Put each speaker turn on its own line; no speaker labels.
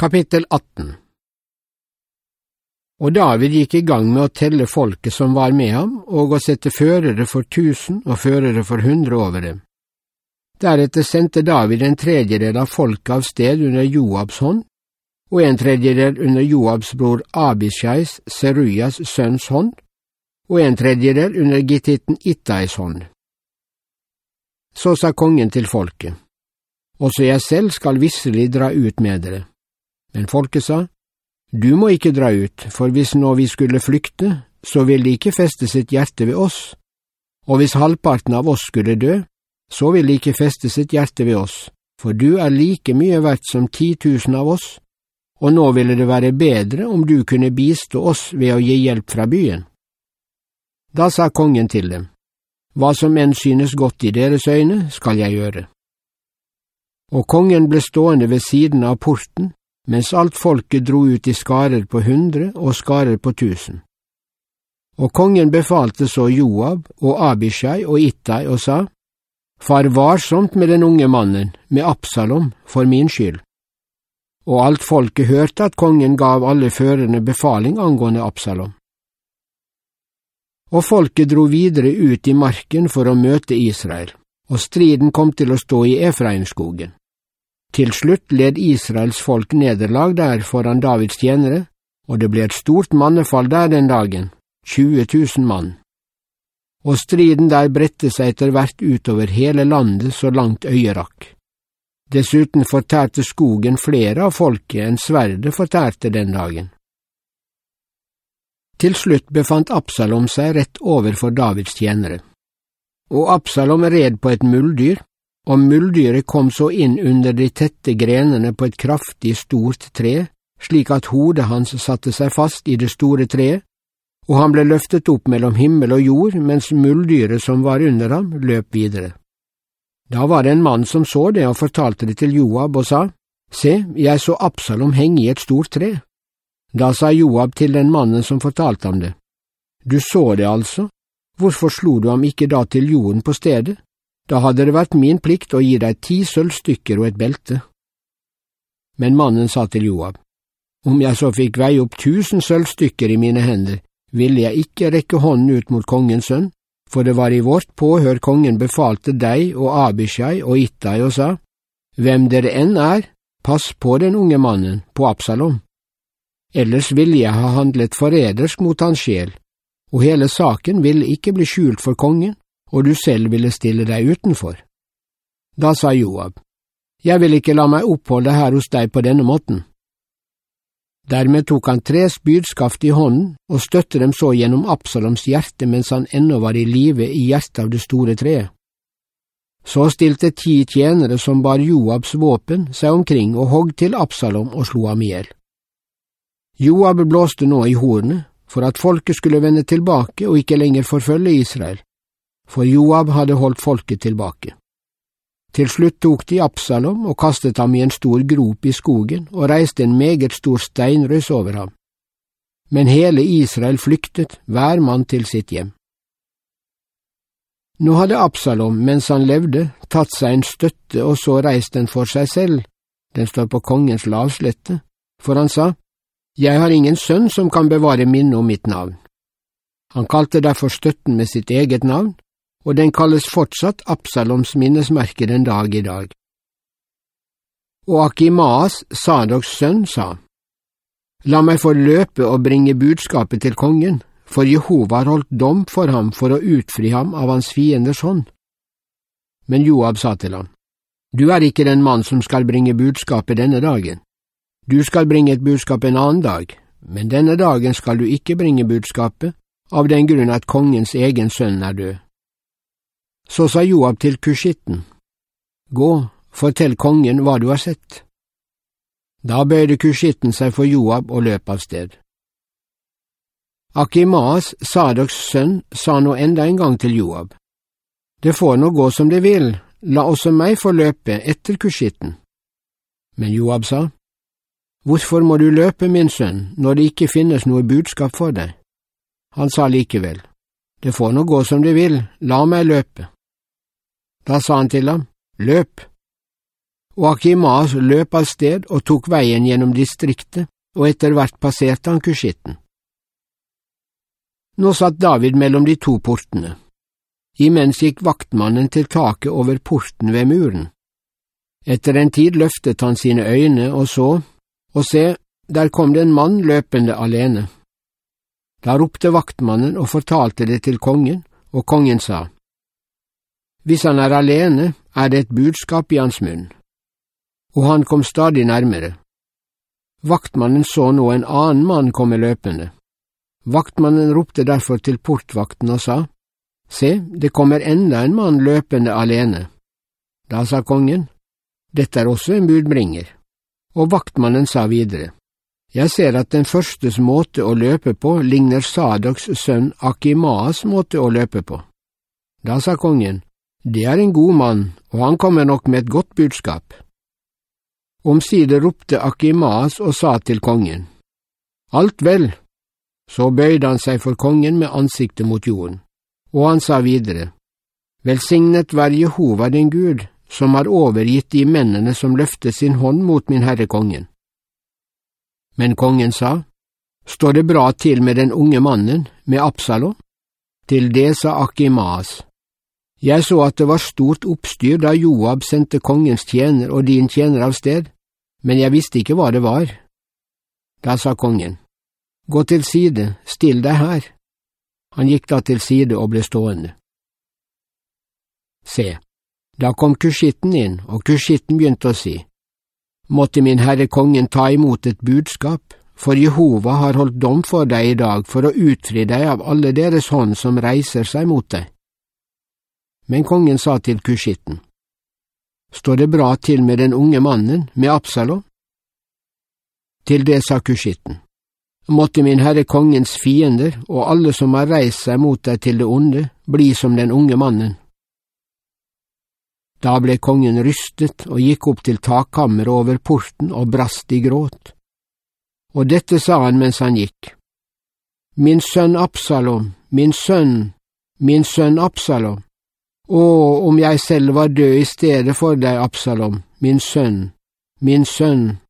Kapittel 18 Og David gikk i gang med å telle folket som var med ham, og å sette førere for tusen og førere for hundre over dem. Deretter sendte David en tredjedel av folket av sted under Joabs hånd, og en tredjedel under Joabs bror Abishais, Serujas sønns hånd, og en tredjedel under gittitten Ittais hånd. Så sa kongen til folket, Også jeg selv skal visselig dra ut med dere. Men folket sa, Du må ikke dra ut, for hvis nå vi skulle flykte, så vil de ikke feste sitt hjerte ved oss, og hvis halvparten av oss skulle dø, så vil de ikke feste sitt hjerte ved oss, for du er like mye verdt som ti tusen av oss, og nå ville det være bedre om du kunne bistå oss ved å gi hjelp fra byen. Da sa kongen til dem, Hva som enn synes godt i deres øyne, skal jeg gjøre. Og kongen ble stående ved siden av porten, mens alt folket dro ut i skarer på hundre og skarer på tusen. Og kongen befalte så Joab og Abishai og Ittai og sa, Far varsomt med den unge mannen, med Absalom, for min skyld. Og alt folket hørte at kongen gav alle førerne befaling angående Absalom. Og folket dro videre ut i marken for å møte Israel, og striden kom til å stå i Efraimskogen. Til slutt led Israels folk nederlag der foran Davids tjenere, og det ble et stort mannefall der den dagen, 20 000 mann. Og striden der bredte seg etter hvert utover hele landet så langt øyet rakk. Dessuten fortærte skogen flere av folket enn sverdet fortærte den dagen. Til slutt befant Absalom seg rett overfor Davids tjenere. Og Absalom red på et muldyr, og muldyret kom så inn under de tette grenene på et kraftig, stort tre, slik at hodet hans satte seg fast i det store treet, og han ble løftet opp mellom himmel og jord mens muldyret som var under ham, løp videre. Da var det en mann som så det og fortalte det til Joab og sa, Se, jeg så Absalom henge i et stort tre. Da sa Joab til den mannen som fortalte ham det, Du så det altså, hvorfor slo du ham ikke da til jorden på stedet? Da hadde det vært min plikt å gi deg ti sølvstykker og et belte. Men mannen sa til Joab, om jeg så fikk veie opp tusen sølvstykker i mine hender, ville jeg ikke rekke hånden ut mot kongens sønn, for det var i vårt påhør kongen befalte deg og Abishai og Ittai og sa, Hvem dere enn er, pass på den unge mannen, på Absalom. Ellers ville jeg ha handlet forrædersk mot hans sjel, og hele saken ville ikke bli skjult for kongen, og du selv ville stille deg utenfor. Da sa Joab, Jeg vil ikke la meg oppholde her hos deg på denne måten. Dermed tok han tre spydskaft i hånden og støtte dem så gjennom Absaloms hjerte mens han ennå var i live i hjertet av det store treet. Så stilte ti tjenere som bar Joabs våpen seg omkring og hogg til Absalom og slo ham i hjel. Joab blåste nå i hornet for at folket skulle vende tilbake og ikke lenger forfølge Israel, for Joab hadde holdt folket tilbake. Til slutt tok de Absalom og kastet ham i en stor grop i skogen og reiste en meget stor steinrøys over ham. Men hele Israel flyktet, hver mann til sitt hjem. Nå hadde Absalom, mens han levde, tatt seg en støtte og så reist den for seg selv, den står på kongens lavslette, for han sa, Jeg har ingen sønn som kan bevare minnet om mitt navn. Han kalte derfor støtten med sitt eget navn, og den kalles fortsatt Absaloms minnesmerke den dag i dag. Og Akimaas, Sadoks sønn, sa, La meg få løpe og bringe budskapet til kongen, for Jehova har holdt dom for ham for å utfri ham av hans fienders hånd. Men Joab sa til ham, Du er ikke den mann som skal bringe budskapet denne dagen. Du skal bringe et budskap en annen dag, men denne dagen skal du ikke bringe budskapet, av den grunn at kongens egen sønn er død. Så sa Joab til kushitten, Gå, fortell kongen hva du har sett. Da bøyde kushitten seg for Joab og løp av sted. Akimaas, Sadoks sønn, sa nå enda en gang til Joab, Det får nå gå som det vil, la også meg få løpe etter kushitten. Men Joab sa, Hvorfor må du løpe, min sønn, når det ikke finnes noe budskap for deg? Han sa likevel, Det får nå gå som det vil, la meg løpe. Da sa han til ham, Løp! og Akimas løp av sted og tok veien gjennom distriktet, og etter hvert passerte han Kushitten. Nå satt David mellom de to portene. Imens gikk vaktmannen til taket over porten ved muren. Etter en tid løftet han sine øyne og så, og se, der kom det en mann løpende alene. Da ropte vaktmannen og fortalte det til kongen, og kongen sa, Hvis han er alene, er det et budskap i hans munn. Og han kom stadig nærmere. Vaktmannen så nå en annen mann komme løpende. Vaktmannen ropte derfor til portvakten og sa, Se, det kommer enda en mann løpende alene. Da sa kongen, Dette er også en budbringer. Og vaktmannen sa videre, Jeg ser at den førstes måte å løpe på ligner Sadoks sønn Akimaas måte å løpe på. Da sa kongen, Det er en god mann, og han kommer nok med et godt budskap. Omsider ropte Akimaas og sa til kongen, Alt vel. Så bøyde han seg for kongen med ansiktet mot jorden, og han sa videre, Velsignet være Jehova din Gud, som har overgitt de mennene som løftet sin hånd mot min herre kongen. Men kongen sa, Står det bra til med den unge mannen, med Absalom? Til det sa Akimaas, jeg så at det var stort oppstyr da Joab sendte kongens tjener og din tjener av sted, men jeg visste ikke hva det var. Da sa kongen, Gå til side, still deg her. Han gikk da til side og ble stående. Se, da kom kushitten inn, og kushitten begynte å si, Måtte min herre kongen ta imot et budskap, for Jehova har holdt dom for deg i dag for å utfri deg av alle deres hånd som reiser seg mot deg. Men kongen sa til kushitten, Står det bra til med den unge mannen, med Absalom? Til det sa kushitten, Måtte min herre kongens fiender og alle som har reist seg mot deg til det onde, bli som den unge mannen. Da ble kongen rystet og gikk opp til takkammeret over porten og brast i gråt. Og dette sa han mens han gikk. Min sønn Absalom, min sønn, min sønn Absalom. Å, om jeg selv var død i stedet for deg, Absalom, min sønn, min sønn,